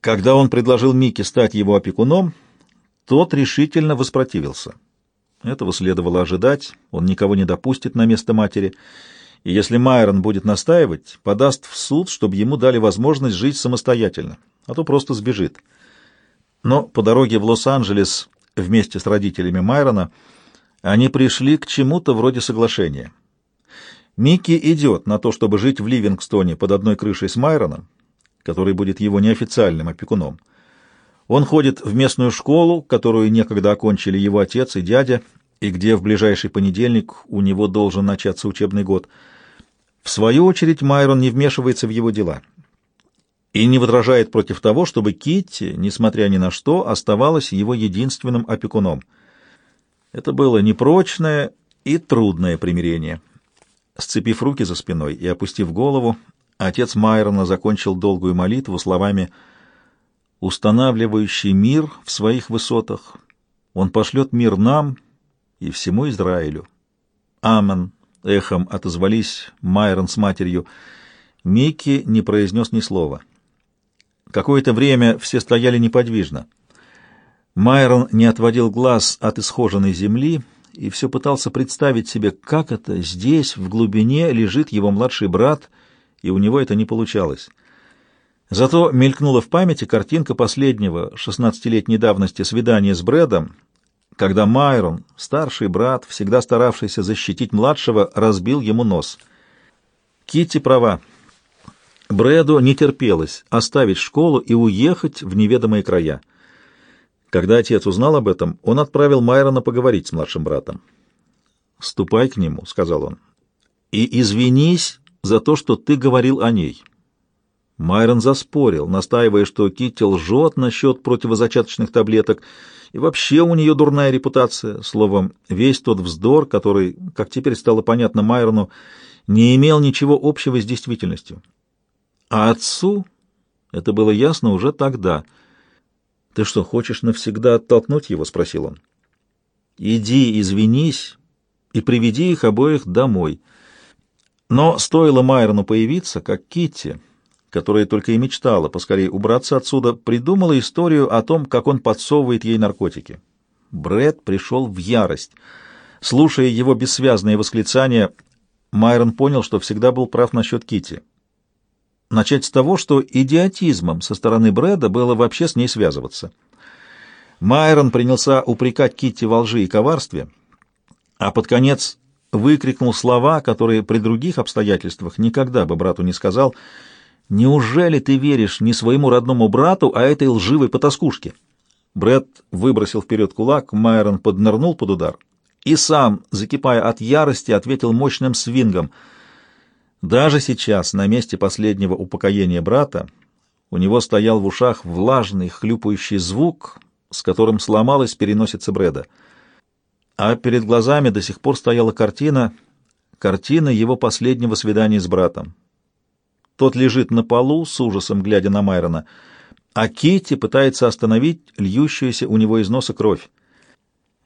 Когда он предложил Микки стать его опекуном, тот решительно воспротивился. Этого следовало ожидать, он никого не допустит на место матери, и если Майрон будет настаивать, подаст в суд, чтобы ему дали возможность жить самостоятельно, а то просто сбежит. Но по дороге в Лос-Анджелес вместе с родителями Майрона они пришли к чему-то вроде соглашения. Микки идет на то, чтобы жить в Ливингстоне под одной крышей с Майроном, который будет его неофициальным опекуном. Он ходит в местную школу, которую некогда окончили его отец и дядя, и где в ближайший понедельник у него должен начаться учебный год. В свою очередь Майрон не вмешивается в его дела и не возражает против того, чтобы Китти, несмотря ни на что, оставалась его единственным опекуном. Это было непрочное и трудное примирение. Сцепив руки за спиной и опустив голову, отец Майрона закончил долгую молитву словами «Устанавливающий мир в своих высотах, он пошлет мир нам и всему Израилю». «Амен!» — эхом отозвались Майрон с матерью. Микки не произнес ни слова. Какое-то время все стояли неподвижно. Майрон не отводил глаз от исхоженной земли и все пытался представить себе, как это здесь, в глубине, лежит его младший брат, и у него это не получалось. Зато мелькнула в памяти картинка последнего, шестнадцатилетней давности, свидания с Брэдом, когда Майрон, старший брат, всегда старавшийся защитить младшего, разбил ему нос. Китти права. Брэду не терпелось оставить школу и уехать в неведомые края. Когда отец узнал об этом, он отправил Майрона поговорить с младшим братом. «Ступай к нему», — сказал он, — «и извинись за то, что ты говорил о ней». Майрон заспорил, настаивая, что Китти лжет насчет противозачаточных таблеток, и вообще у нее дурная репутация. Словом, весь тот вздор, который, как теперь стало понятно Майрону, не имел ничего общего с действительностью. А отцу это было ясно уже тогда. «Ты что, хочешь навсегда оттолкнуть его?» — спросил он. «Иди, извинись и приведи их обоих домой». Но стоило Майрону появиться, как Китти, которая только и мечтала поскорее убраться отсюда, придумала историю о том, как он подсовывает ей наркотики. Бред пришел в ярость. Слушая его бессвязные восклицания, Майрон понял, что всегда был прав насчет Китти. Начать с того, что идиотизмом со стороны Брэда было вообще с ней связываться. Майрон принялся упрекать Китти во лжи и коварстве, а под конец выкрикнул слова, которые при других обстоятельствах никогда бы брату не сказал. «Неужели ты веришь не своему родному брату, а этой лживой потаскушке?» Брэд выбросил вперед кулак, Майрон поднырнул под удар и сам, закипая от ярости, ответил мощным свингом — даже сейчас, на месте последнего упокоения брата, у него стоял в ушах влажный, хлюпающий звук, с которым сломалась переносица Брэда. А перед глазами до сих пор стояла картина, картина его последнего свидания с братом. Тот лежит на полу, с ужасом глядя на Майрона, а Китти пытается остановить льющуюся у него из носа кровь.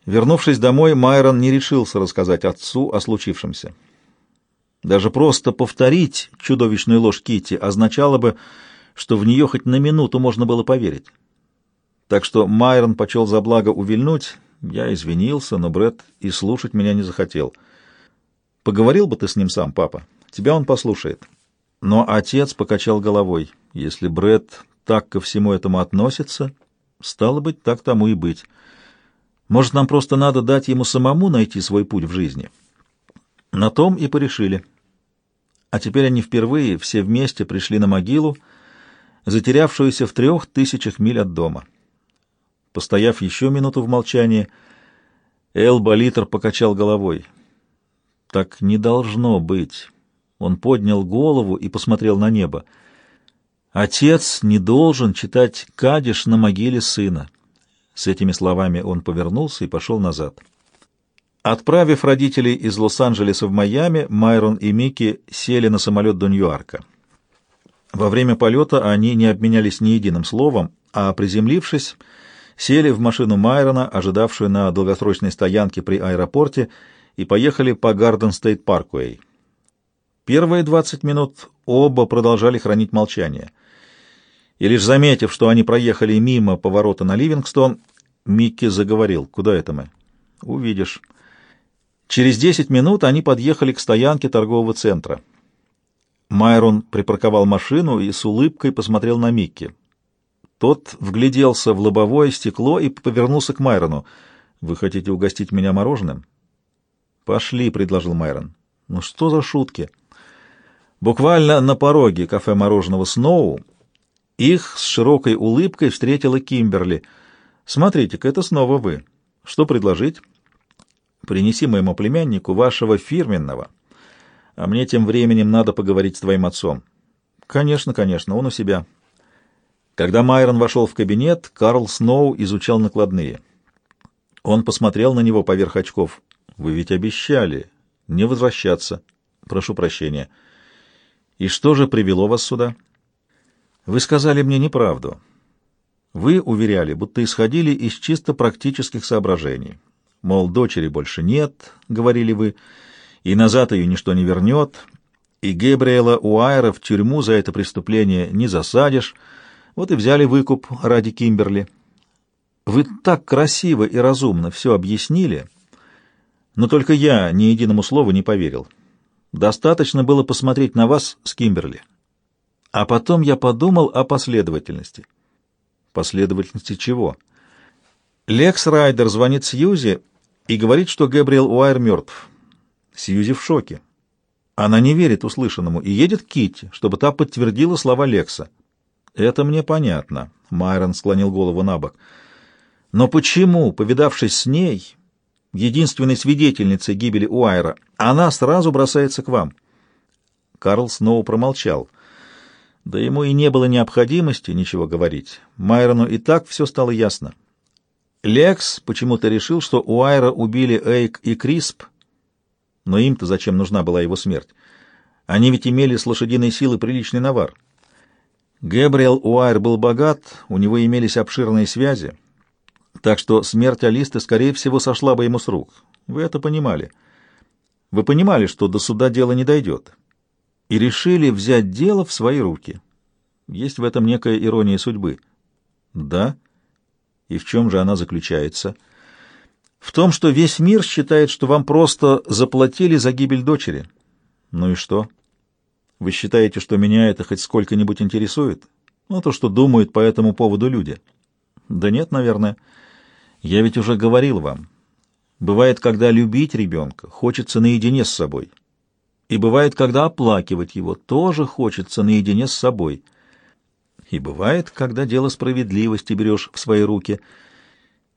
Вернувшись домой, Майрон не решился рассказать отцу о случившемся. Даже просто повторить чудовищную ложь Кити означало бы, что в нее хоть на минуту можно было поверить. Так что Майрон почел за благо увильнуть. Я извинился, но Бред и слушать меня не захотел. Поговорил бы ты с ним сам, папа. Тебя он послушает. Но отец покачал головой. Если Бред так ко всему этому относится, стало быть, так тому и быть. Может, нам просто надо дать ему самому найти свой путь в жизни. На том и порешили. А теперь они впервые все вместе пришли на могилу, затерявшуюся в трех тысячах миль от дома. Постояв еще минуту в молчании, Эл Болитер покачал головой. «Так не должно быть». Он поднял голову и посмотрел на небо. «Отец не должен читать кадиш на могиле сына». С этими словами он повернулся и пошел назад. Отправив родителей из Лос-Анджелеса в Майами, Майрон и Микки сели на самолет до Нью-Йорка. Во время полета они не обменялись ни единым словом, а, приземлившись, сели в машину Майрона, ожидавшую на долгосрочной стоянке при аэропорте, и поехали по Гарден Стейт Паркуэй. Первые двадцать минут оба продолжали хранить молчание. И лишь заметив, что они проехали мимо поворота на Ливингстон, Микки заговорил. «Куда это мы?» «Увидишь». Через десять минут они подъехали к стоянке торгового центра. Майрон припарковал машину и с улыбкой посмотрел на Микки. Тот вгляделся в лобовое стекло и повернулся к Майрону. «Вы хотите угостить меня мороженым?» «Пошли», — предложил Майрон. «Ну что за шутки?» Буквально на пороге кафе мороженого «Сноу» их с широкой улыбкой встретила Кимберли. «Смотрите-ка, это снова вы. Что предложить?» «Принеси моему племяннику вашего фирменного. А мне тем временем надо поговорить с твоим отцом». «Конечно, конечно, он у себя». Когда Майрон вошел в кабинет, Карл Сноу изучал накладные. Он посмотрел на него поверх очков. «Вы ведь обещали не возвращаться. Прошу прощения». «И что же привело вас сюда?» «Вы сказали мне неправду. Вы уверяли, будто исходили из чисто практических соображений. Мол, дочери больше нет, — говорили вы, — и назад ее ничто не вернет, и Гебриэла Уайра в тюрьму за это преступление не засадишь, вот и взяли выкуп ради Кимберли. Вы так красиво и разумно все объяснили, но только я ни единому слову не поверил. Достаточно было посмотреть на вас с Кимберли. А потом я подумал о последовательности. Последовательности чего? Лекс Райдер звонит Сьюзи и говорит, что Гэбриэл Уайр мертв. Сьюзи в шоке. Она не верит услышанному и едет к Китти, чтобы та подтвердила слова Лекса. «Это мне понятно», — Майрон склонил голову на бок. «Но почему, повидавшись с ней, единственной свидетельницей гибели Уайра, она сразу бросается к вам. Карл снова промолчал. Да ему и не было необходимости ничего говорить. Майрону и так все стало ясно. Лекс почему-то решил, что Уайра убили Эйк и Крисп, но им-то зачем нужна была его смерть? Они ведь имели с лошадиной силы приличный навар. Гэбриэл Уайр был богат, у него имелись обширные связи так что смерть Алисты, скорее всего, сошла бы ему с рук. Вы это понимали. Вы понимали, что до суда дело не дойдет, и решили взять дело в свои руки. Есть в этом некая ирония судьбы. Да? И в чем же она заключается? В том, что весь мир считает, что вам просто заплатили за гибель дочери. Ну и что? Вы считаете, что меня это хоть сколько-нибудь интересует? Ну, то, что думают по этому поводу люди. Да нет, наверное. Я ведь уже говорил вам. Бывает, когда любить ребенка хочется наедине с собой. И бывает, когда оплакивать его тоже хочется наедине с собой. И бывает, когда дело справедливости берешь в свои руки —